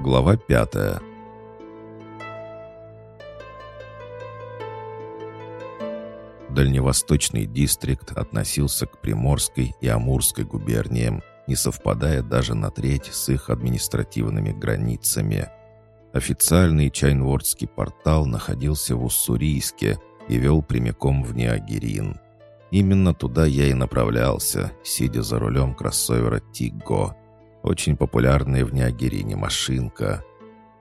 Глава пятая. Дальневосточный дистрикт относился к Приморской и Амурской губерниям, не совпадая даже на треть с их административными границами. Официальный Чайнвордский портал находился в Уссурийске и вел прямиком в Неогерин. Именно туда я и направлялся, сидя за рулем кроссовера «Тигго». Очень популярная в Неогерине машинка.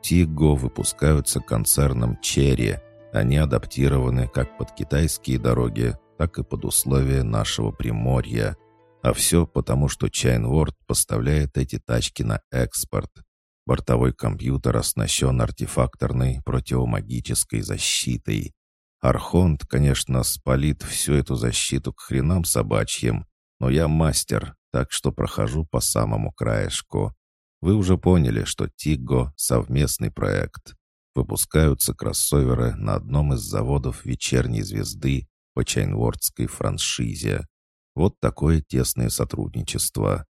«Тигго» выпускаются концерном «Черри». Они адаптированы как под китайские дороги, так и под условия нашего Приморья. А все потому, что Чайнворд поставляет эти тачки на экспорт. Бортовой компьютер оснащен артефакторной противомагической защитой. Архонт, конечно, спалит всю эту защиту к хренам собачьим, но я мастер, так что прохожу по самому краешку. Вы уже поняли, что Тиго — совместный проект. Выпускаются кроссоверы на одном из заводов «Вечерней звезды» по Чайнвордской франшизе. Вот такое тесное сотрудничество.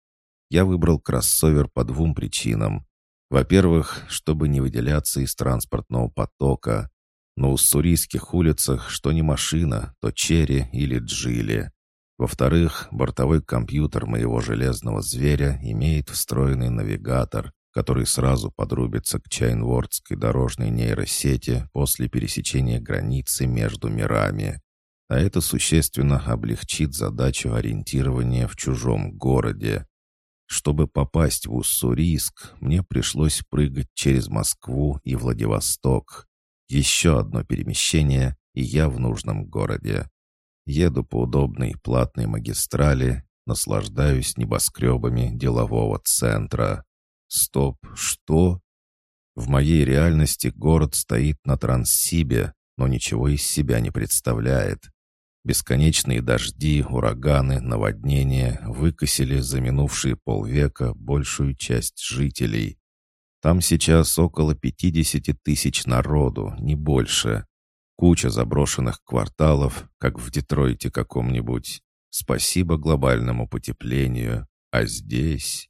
Я выбрал кроссовер по двум причинам. Во-первых, чтобы не выделяться из транспортного потока. На уссурийских улицах что не машина, то черри или джили. Во-вторых, бортовой компьютер моего железного зверя имеет встроенный навигатор, который сразу подрубится к Чайнвордской дорожной нейросети после пересечения границы между мирами. А это существенно облегчит задачу ориентирования в чужом городе. Чтобы попасть в Уссурийск, мне пришлось прыгать через Москву и Владивосток. Еще одно перемещение, и я в нужном городе. Еду по удобной платной магистрали, наслаждаюсь небоскребами делового центра. Стоп, что? В моей реальности город стоит на Транссибе, но ничего из себя не представляет. Бесконечные дожди, ураганы, наводнения выкосили за минувшие полвека большую часть жителей. Там сейчас около 50 тысяч народу, не больше. Куча заброшенных кварталов, как в Детройте каком-нибудь. Спасибо глобальному потеплению. А здесь...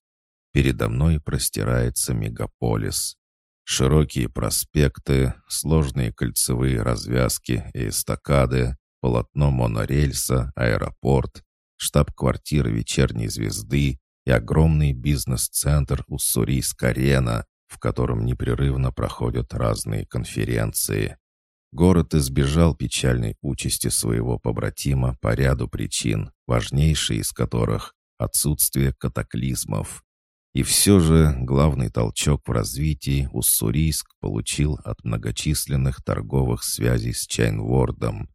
Передо мной простирается мегаполис. Широкие проспекты, сложные кольцевые развязки и эстакады, полотно монорельса, аэропорт, штаб-квартира вечерней звезды и огромный бизнес-центр Уссурийск-арена, в котором непрерывно проходят разные конференции. Город избежал печальной участи своего побратима по ряду причин, важнейшей из которых — отсутствие катаклизмов. И все же главный толчок в развитии Уссурийск получил от многочисленных торговых связей с Чайнвордом.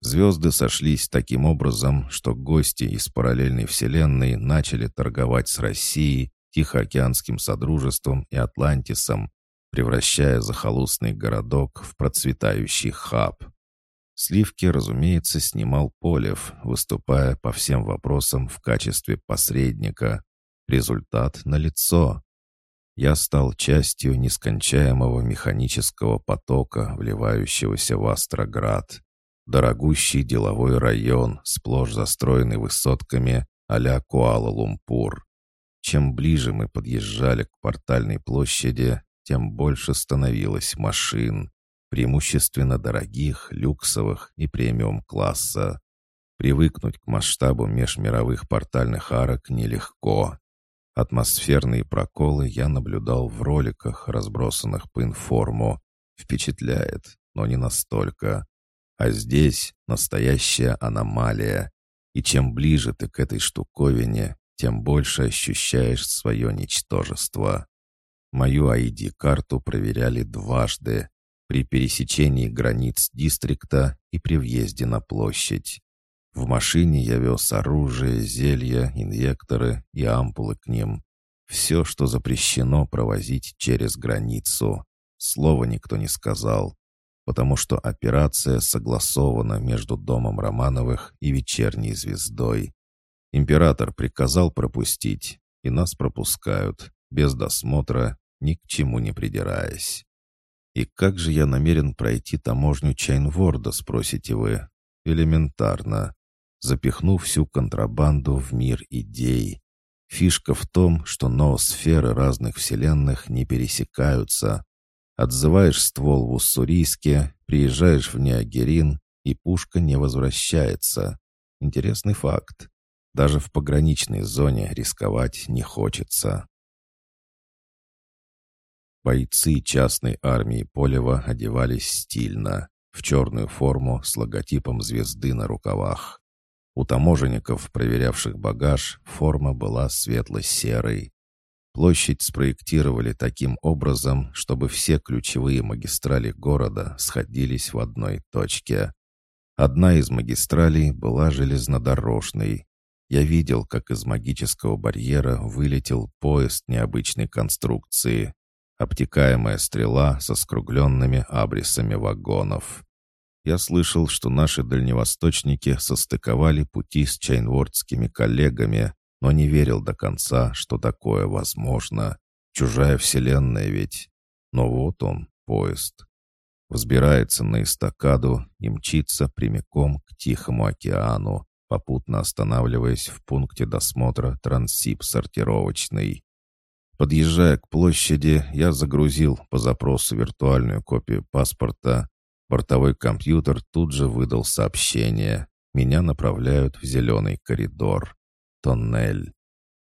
Звезды сошлись таким образом, что гости из параллельной вселенной начали торговать с Россией Тихоокеанским Содружеством и Атлантисом, превращая захолустный городок в процветающий хаб. Сливки, разумеется, снимал Полев, выступая по всем вопросам в качестве посредника. Результат налицо. Я стал частью нескончаемого механического потока, вливающегося в Астроград. Дорогущий деловой район, сплошь застроенный высотками а-ля Куала-Лумпур. Чем ближе мы подъезжали к портальной площади, тем больше становилось машин, преимущественно дорогих, люксовых и премиум-класса. Привыкнуть к масштабу межмировых портальных арок нелегко. Атмосферные проколы я наблюдал в роликах, разбросанных по информу. Впечатляет, но не настолько. А здесь настоящая аномалия. И чем ближе ты к этой штуковине, тем больше ощущаешь свое ничтожество. Мою ID-карту проверяли дважды при пересечении границ дистрикта и при въезде на площадь. В машине я вез оружие, зелья, инъекторы и ампулы к ним. Все, что запрещено провозить через границу. Слова никто не сказал, потому что операция согласована между домом Романовых и вечерней звездой. Император приказал пропустить, и нас пропускают, без досмотра, ни к чему не придираясь. И как же я намерен пройти таможню Чайнворда, спросите вы? Элементарно. Запихну всю контрабанду в мир идей. Фишка в том, что ноосферы разных вселенных не пересекаются. Отзываешь ствол в Уссурийске, приезжаешь в Неогерин, и пушка не возвращается. Интересный факт. Даже в пограничной зоне рисковать не хочется. Бойцы частной армии Полева одевались стильно, в черную форму с логотипом звезды на рукавах. У таможенников, проверявших багаж, форма была светло-серой. Площадь спроектировали таким образом, чтобы все ключевые магистрали города сходились в одной точке. Одна из магистралей была железнодорожной. Я видел, как из магического барьера вылетел поезд необычной конструкции. Обтекаемая стрела со скругленными абрисами вагонов. Я слышал, что наши дальневосточники состыковали пути с чайнвордскими коллегами, но не верил до конца, что такое возможно. Чужая вселенная ведь. Но вот он, поезд. Взбирается на эстакаду и мчится прямиком к Тихому океану, попутно останавливаясь в пункте досмотра Трансип сортировочный. Подъезжая к площади, я загрузил по запросу виртуальную копию паспорта, Бортовой компьютер тут же выдал сообщение. Меня направляют в зеленый коридор. Тоннель.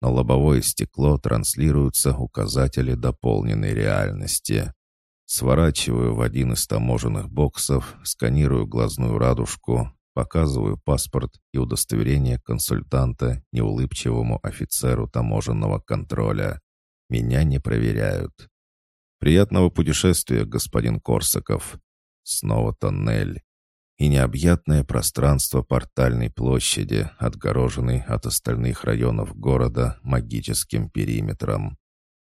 На лобовое стекло транслируются указатели дополненной реальности. Сворачиваю в один из таможенных боксов, сканирую глазную радужку, показываю паспорт и удостоверение консультанта неулыбчивому офицеру таможенного контроля. Меня не проверяют. «Приятного путешествия, господин Корсаков. Снова тоннель. И необъятное пространство портальной площади, отгороженной от остальных районов города магическим периметром.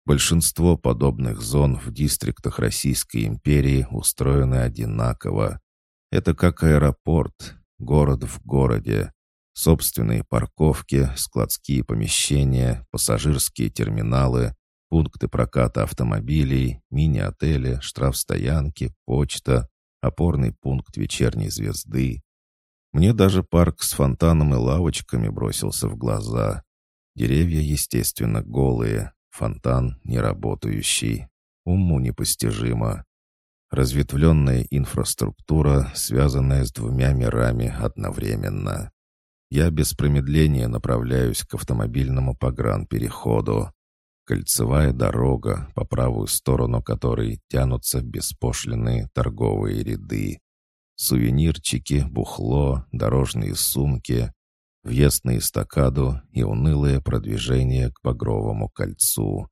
Большинство подобных зон в дистриктах Российской империи устроены одинаково. Это как аэропорт, город в городе. Собственные парковки, складские помещения, пассажирские терминалы, пункты проката автомобилей, мини-отели, штрафстоянки, почта, опорный пункт вечерней звезды. Мне даже парк с фонтаном и лавочками бросился в глаза. Деревья, естественно, голые, фонтан неработающий. Уму непостижимо. Разветвленная инфраструктура, связанная с двумя мирами одновременно. Я без промедления направляюсь к автомобильному погранпереходу. Кольцевая дорога, по правую сторону которой тянутся беспошлиные торговые ряды. Сувенирчики, бухло, дорожные сумки, въезд на эстакаду и унылое продвижение к Багровому кольцу.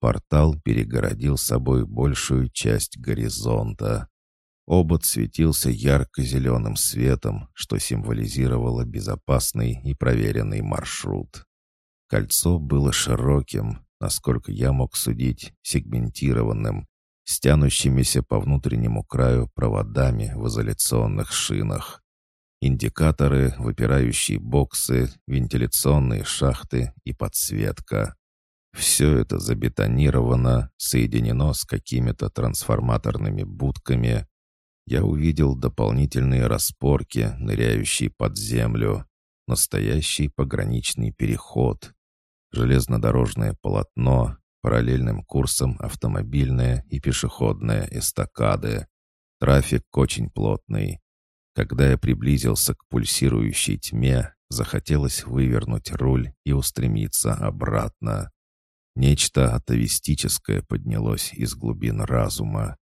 Портал перегородил собой большую часть горизонта. Обод светился ярко-зеленым светом, что символизировало безопасный и проверенный маршрут. Кольцо было широким, насколько я мог судить, сегментированным, с тянущимися по внутреннему краю проводами в изоляционных шинах. Индикаторы, выпирающие боксы, вентиляционные шахты и подсветка. Все это забетонировано, соединено с какими-то трансформаторными будками. Я увидел дополнительные распорки, ныряющие под землю. Настоящий пограничный переход, железнодорожное полотно, параллельным курсом автомобильная и пешеходная эстакады. Трафик очень плотный. Когда я приблизился к пульсирующей тьме, захотелось вывернуть руль и устремиться обратно. Нечто атовистическое поднялось из глубин разума.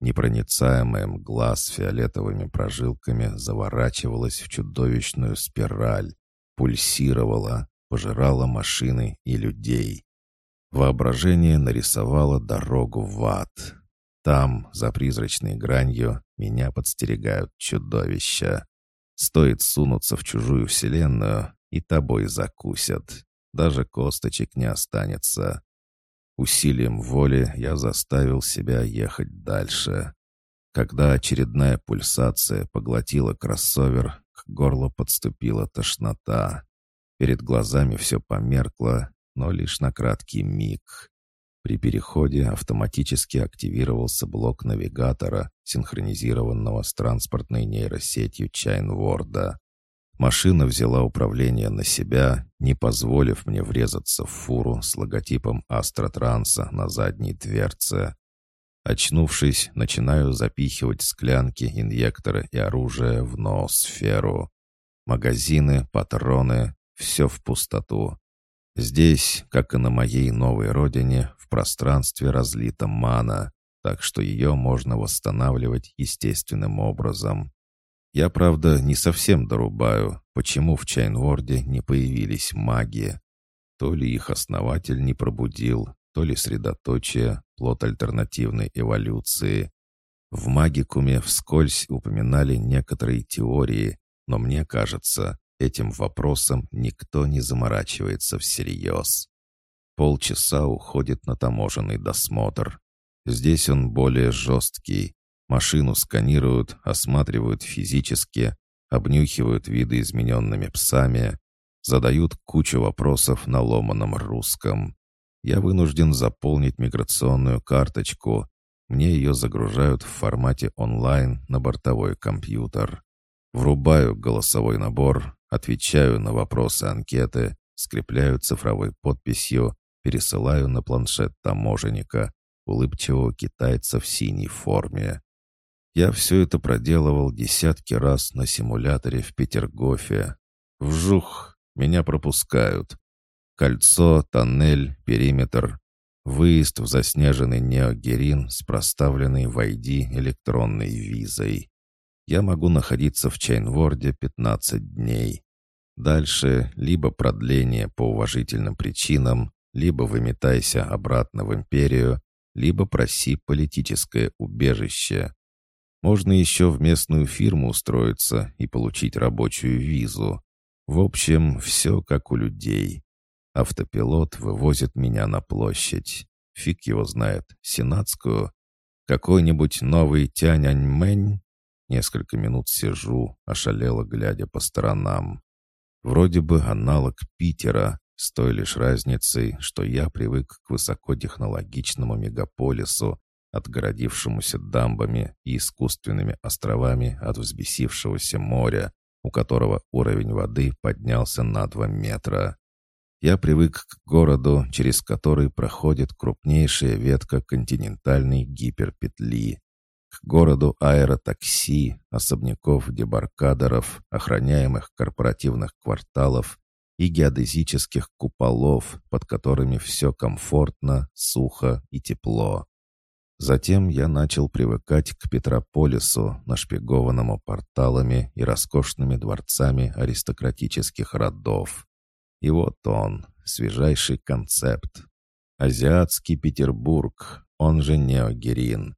Непроницаемая мгла с фиолетовыми прожилками заворачивалась в чудовищную спираль, пульсировала, пожирала машины и людей. Воображение нарисовало дорогу в ад. Там, за призрачной гранью, меня подстерегают чудовища. Стоит сунуться в чужую вселенную, и тобой закусят. Даже косточек не останется. Усилием воли я заставил себя ехать дальше. Когда очередная пульсация поглотила кроссовер, к горлу подступила тошнота. Перед глазами все померкло, но лишь на краткий миг. При переходе автоматически активировался блок навигатора, синхронизированного с транспортной нейросетью Чайнворда. Машина взяла управление на себя, не позволив мне врезаться в фуру с логотипом Астротранса на задней дверце. Очнувшись, начинаю запихивать склянки, инъекторы и оружие в ноосферу. Магазины, патроны — все в пустоту. Здесь, как и на моей новой родине, в пространстве разлита мана, так что ее можно восстанавливать естественным образом. Я, правда, не совсем дорубаю, почему в Чайнворде не появились маги. То ли их основатель не пробудил, то ли средоточие, плод альтернативной эволюции. В магикуме вскользь упоминали некоторые теории, но мне кажется, этим вопросом никто не заморачивается всерьез. Полчаса уходит на таможенный досмотр. Здесь он более жесткий, Машину сканируют, осматривают физически, обнюхивают видоизмененными псами, задают кучу вопросов на ломаном русском. Я вынужден заполнить миграционную карточку. Мне ее загружают в формате онлайн на бортовой компьютер. Врубаю голосовой набор, отвечаю на вопросы анкеты, скрепляю цифровой подписью, пересылаю на планшет таможенника, улыбчивого китайца в синей форме. Я все это проделывал десятки раз на симуляторе в Петергофе. Вжух, меня пропускают. Кольцо, тоннель, периметр. Выезд в заснеженный Неогерин с проставленной в ID электронной визой. Я могу находиться в Чайнворде 15 дней. Дальше либо продление по уважительным причинам, либо выметайся обратно в империю, либо проси политическое убежище. Можно еще в местную фирму устроиться и получить рабочую визу. В общем, все как у людей. Автопилот вывозит меня на площадь. Фиг его знает, сенатскую. Какой-нибудь новый Тяньаньмэнь? Несколько минут сижу, ошалело глядя по сторонам. Вроде бы аналог Питера, с той лишь разницей, что я привык к высокотехнологичному мегаполису, отгородившемуся дамбами и искусственными островами от взбесившегося моря, у которого уровень воды поднялся на два метра. Я привык к городу, через который проходит крупнейшая ветка континентальной гиперпетли, к городу аэротакси, особняков дебаркадеров, охраняемых корпоративных кварталов и геодезических куполов, под которыми все комфортно, сухо и тепло. Затем я начал привыкать к Петрополису, нашпигованному порталами и роскошными дворцами аристократических родов. И вот он, свежайший концепт. Азиатский Петербург, он же Неогерин.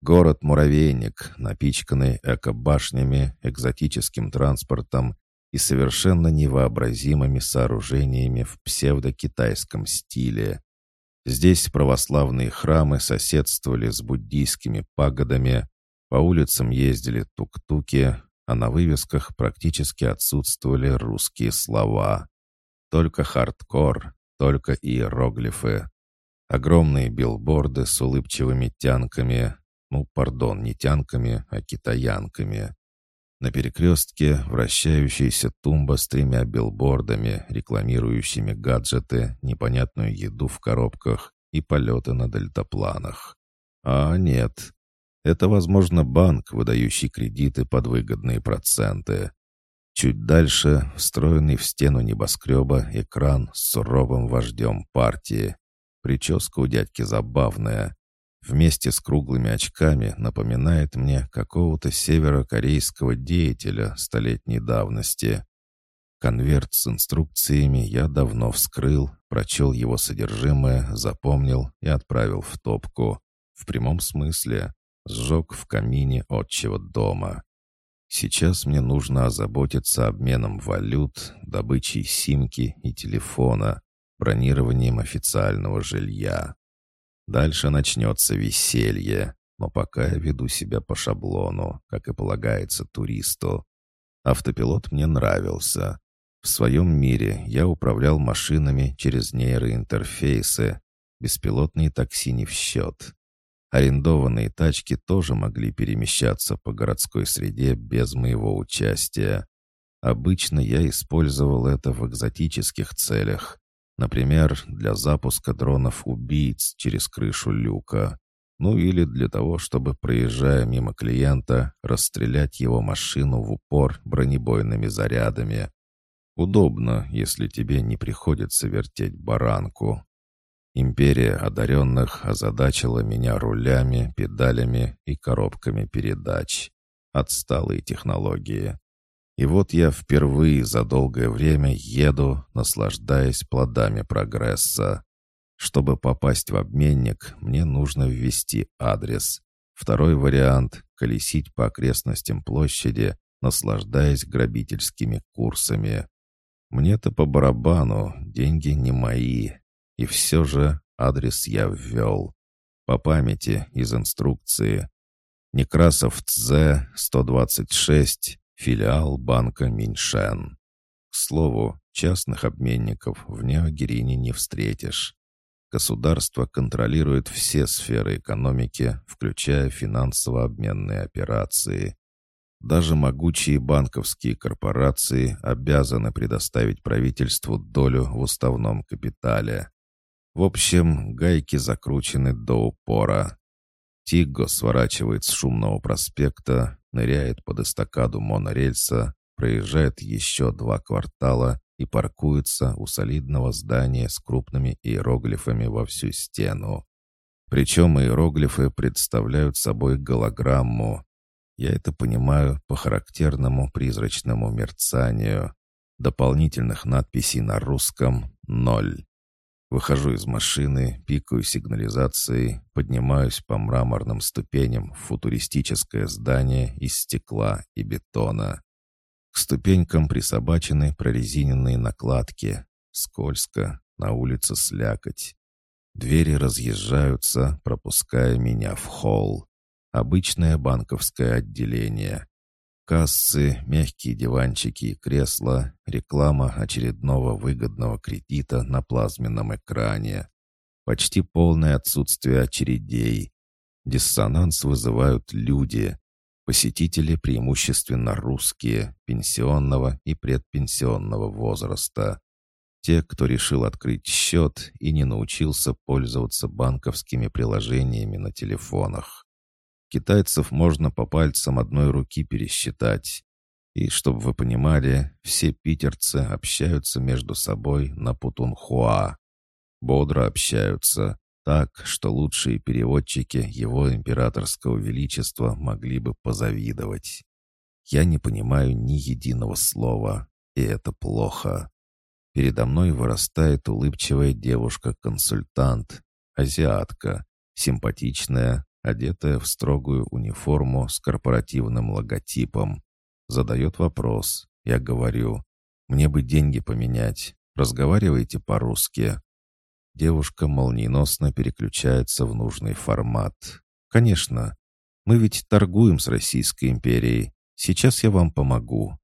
Город-муравейник, напичканный экобашнями, экзотическим транспортом и совершенно невообразимыми сооружениями в псевдокитайском стиле. Здесь православные храмы соседствовали с буддийскими пагодами, по улицам ездили тук-туки, а на вывесках практически отсутствовали русские слова. Только хардкор, только иероглифы. Огромные билборды с улыбчивыми тянками, ну, пардон, не тянками, а китаянками. На перекрестке вращающаяся тумба с тремя билбордами, рекламирующими гаджеты, непонятную еду в коробках и полеты на дельтапланах. А нет, это, возможно, банк, выдающий кредиты под выгодные проценты. Чуть дальше, встроенный в стену небоскреба, экран с суровым вождем партии. Прическа у дядьки забавная вместе с круглыми очками напоминает мне какого-то северокорейского деятеля столетней давности. Конверт с инструкциями я давно вскрыл, прочел его содержимое, запомнил и отправил в топку. В прямом смысле сжег в камине отчего дома. Сейчас мне нужно озаботиться обменом валют, добычей симки и телефона, бронированием официального жилья. Дальше начнется веселье, но пока я веду себя по шаблону, как и полагается туристу. Автопилот мне нравился. В своем мире я управлял машинами через нейроинтерфейсы. Беспилотные такси не в счет. Арендованные тачки тоже могли перемещаться по городской среде без моего участия. Обычно я использовал это в экзотических целях. Например, для запуска дронов-убийц через крышу люка. Ну или для того, чтобы, проезжая мимо клиента, расстрелять его машину в упор бронебойными зарядами. Удобно, если тебе не приходится вертеть баранку. Империя одаренных озадачила меня рулями, педалями и коробками передач. Отсталые технологии. И вот я впервые за долгое время еду, наслаждаясь плодами прогресса. Чтобы попасть в обменник, мне нужно ввести адрес. Второй вариант — колесить по окрестностям площади, наслаждаясь грабительскими курсами. Мне-то по барабану, деньги не мои. И все же адрес я ввел. По памяти, из инструкции. Некрасов ЦЗ 126, филиал банка Миньшен. К слову, частных обменников в Неогерине не встретишь. Государство контролирует все сферы экономики, включая финансово-обменные операции. Даже могучие банковские корпорации обязаны предоставить правительству долю в уставном капитале. В общем, гайки закручены до упора. Тигго сворачивает с шумного проспекта, ныряет под эстакаду монорельса, проезжает еще два квартала и паркуется у солидного здания с крупными иероглифами во всю стену. Причем иероглифы представляют собой голограмму. Я это понимаю по характерному призрачному мерцанию. Дополнительных надписей на русском — ноль. Выхожу из машины, пикаю сигнализацией, поднимаюсь по мраморным ступеням в футуристическое здание из стекла и бетона. К ступенькам присобачены прорезиненные накладки. Скользко, на улице слякоть. Двери разъезжаются, пропуская меня в холл. Обычное банковское отделение. Кассы, мягкие диванчики и кресла, реклама очередного выгодного кредита на плазменном экране. Почти полное отсутствие очередей. Диссонанс вызывают люди. Посетители преимущественно русские, пенсионного и предпенсионного возраста. Те, кто решил открыть счет и не научился пользоваться банковскими приложениями на телефонах. Китайцев можно по пальцам одной руки пересчитать. И, чтобы вы понимали, все питерцы общаются между собой на Путунхуа. Бодро общаются, так, что лучшие переводчики его императорского величества могли бы позавидовать. Я не понимаю ни единого слова, и это плохо. Передо мной вырастает улыбчивая девушка-консультант, азиатка, симпатичная, одетая в строгую униформу с корпоративным логотипом. Задает вопрос. Я говорю, мне бы деньги поменять. Разговариваете по-русски? Девушка молниеносно переключается в нужный формат. «Конечно. Мы ведь торгуем с Российской империей. Сейчас я вам помогу».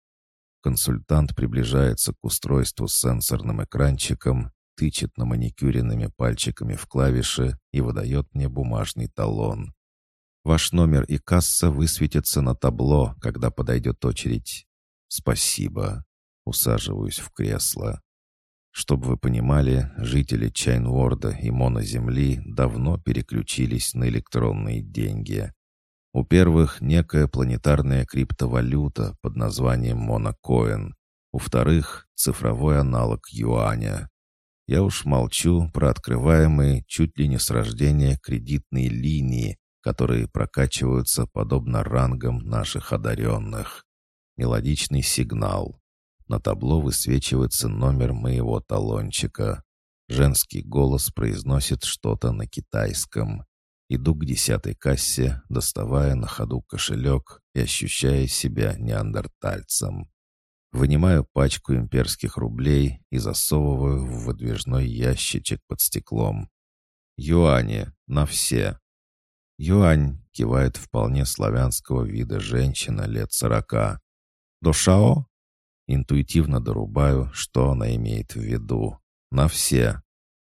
Консультант приближается к устройству с сенсорным экранчиком тычет на маникюренными пальчиками в клавиши и выдает мне бумажный талон. Ваш номер и касса высветятся на табло, когда подойдет очередь. Спасибо. Усаживаюсь в кресло. Чтобы вы понимали, жители Чайнворда и Моноземли давно переключились на электронные деньги. У первых некая планетарная криптовалюта под названием Монокоин, у вторых — цифровой аналог юаня. Я уж молчу про открываемые чуть ли не с рождения кредитные линии, которые прокачиваются подобно рангам наших одаренных. Мелодичный сигнал. На табло высвечивается номер моего талончика. Женский голос произносит что-то на китайском. Иду к десятой кассе, доставая на ходу кошелек и ощущая себя неандертальцем. Вынимаю пачку имперских рублей и засовываю в выдвижной ящичек под стеклом. Юани на все. Юань кивает вполне славянского вида женщина лет сорока. Душао? Интуитивно дорубаю, что она имеет в виду. На все.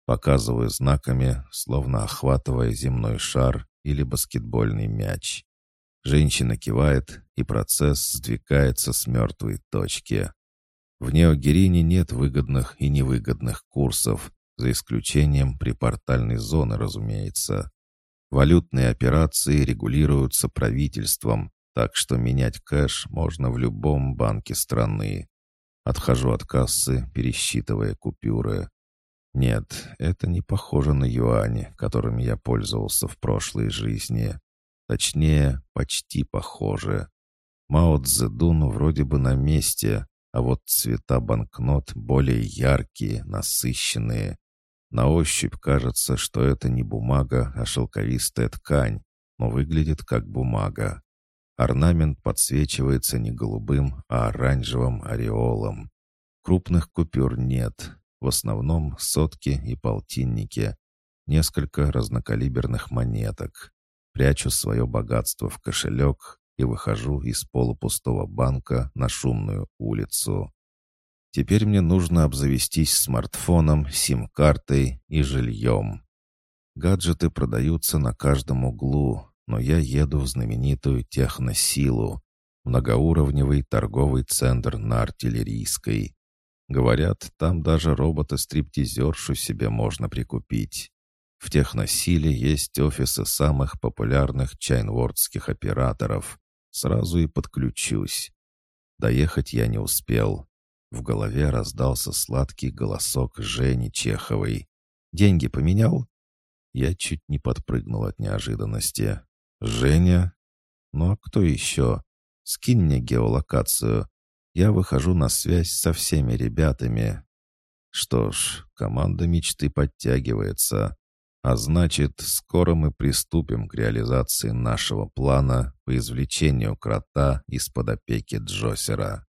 Показываю знаками, словно охватывая земной шар или баскетбольный мяч. Женщина кивает, и процесс сдвигается с мертвой точки. В Неогерине нет выгодных и невыгодных курсов, за исключением припортальной зоны, разумеется. Валютные операции регулируются правительством, так что менять кэш можно в любом банке страны. Отхожу от кассы, пересчитывая купюры. Нет, это не похоже на юани, которыми я пользовался в прошлой жизни. Точнее, почти похоже. Мао Цзэдун вроде бы на месте, а вот цвета банкнот более яркие, насыщенные. На ощупь кажется, что это не бумага, а шелковистая ткань, но выглядит как бумага. Орнамент подсвечивается не голубым, а оранжевым ореолом. Крупных купюр нет, в основном сотки и полтинники, несколько разнокалиберных монеток. Прячу свое богатство в кошелек и выхожу из полупустого банка на шумную улицу. Теперь мне нужно обзавестись смартфоном, сим-картой и жильем. Гаджеты продаются на каждом углу, но я еду в знаменитую техносилу, многоуровневый торговый центр на артиллерийской. Говорят, там даже робота-стриптизершу себе можно прикупить. В техносиле есть офисы самых популярных чайнвордских операторов. Сразу и подключусь. Доехать я не успел. В голове раздался сладкий голосок Жени Чеховой. «Деньги поменял?» Я чуть не подпрыгнул от неожиданности. «Женя? Ну а кто еще? Скинь мне геолокацию. Я выхожу на связь со всеми ребятами». Что ж, команда мечты подтягивается. А значит, скоро мы приступим к реализации нашего плана по извлечению крота из-под опеки Джосера.